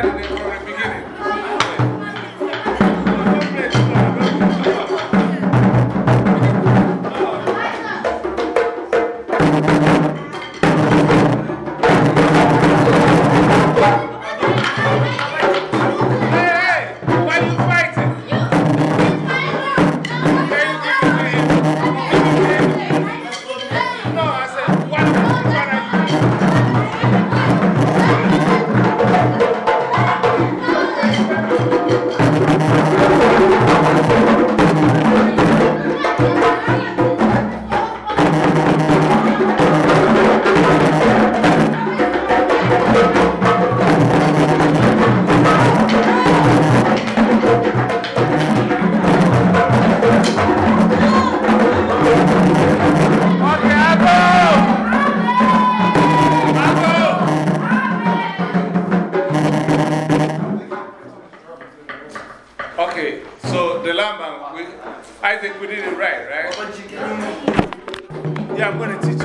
Saturday from the beginning. Okay, so the lamb, I think we did it right, right? Yeah, I'm going to teach you.